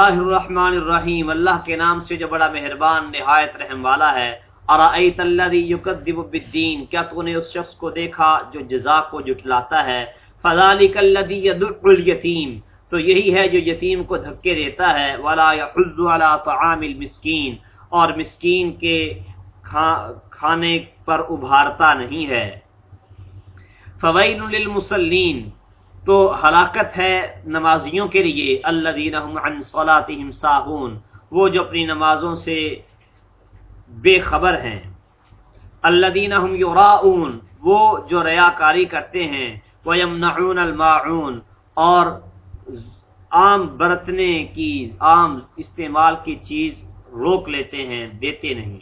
اللہ الرحمن الرحیم اللہ کے نام سے جو بڑا مہربان، نہایت رحم والا ہے۔ ارائیت الذی یکذب بالدین، کیا تو نے اس شخص کو دیکھا جو جزا کو جٹلاتا ہے؟ فذلک الذی یدع الیتیم، تو یہی ہے جو یتیم کو دھکے دیتا ہے۔ ولا یحض علی طعام المسکین، اور مسکین کے کھانے پر ابھارتا نہیں ہے۔ فویل للمصلین تو ہلاکت ہے نمازیوں کے لیے، الذین هم عن صلاتهم ساهون وہ جو اپنی نمازوں سے بے خبر ہیں۔ الذین هم یراؤون۔ وہ جو ریاکاری کرتے ہیں۔ ویمنعون الماعون۔ اور عام برتنے کی عام استعمال کی چیز روک لیتے ہیں، دیتے نہیں۔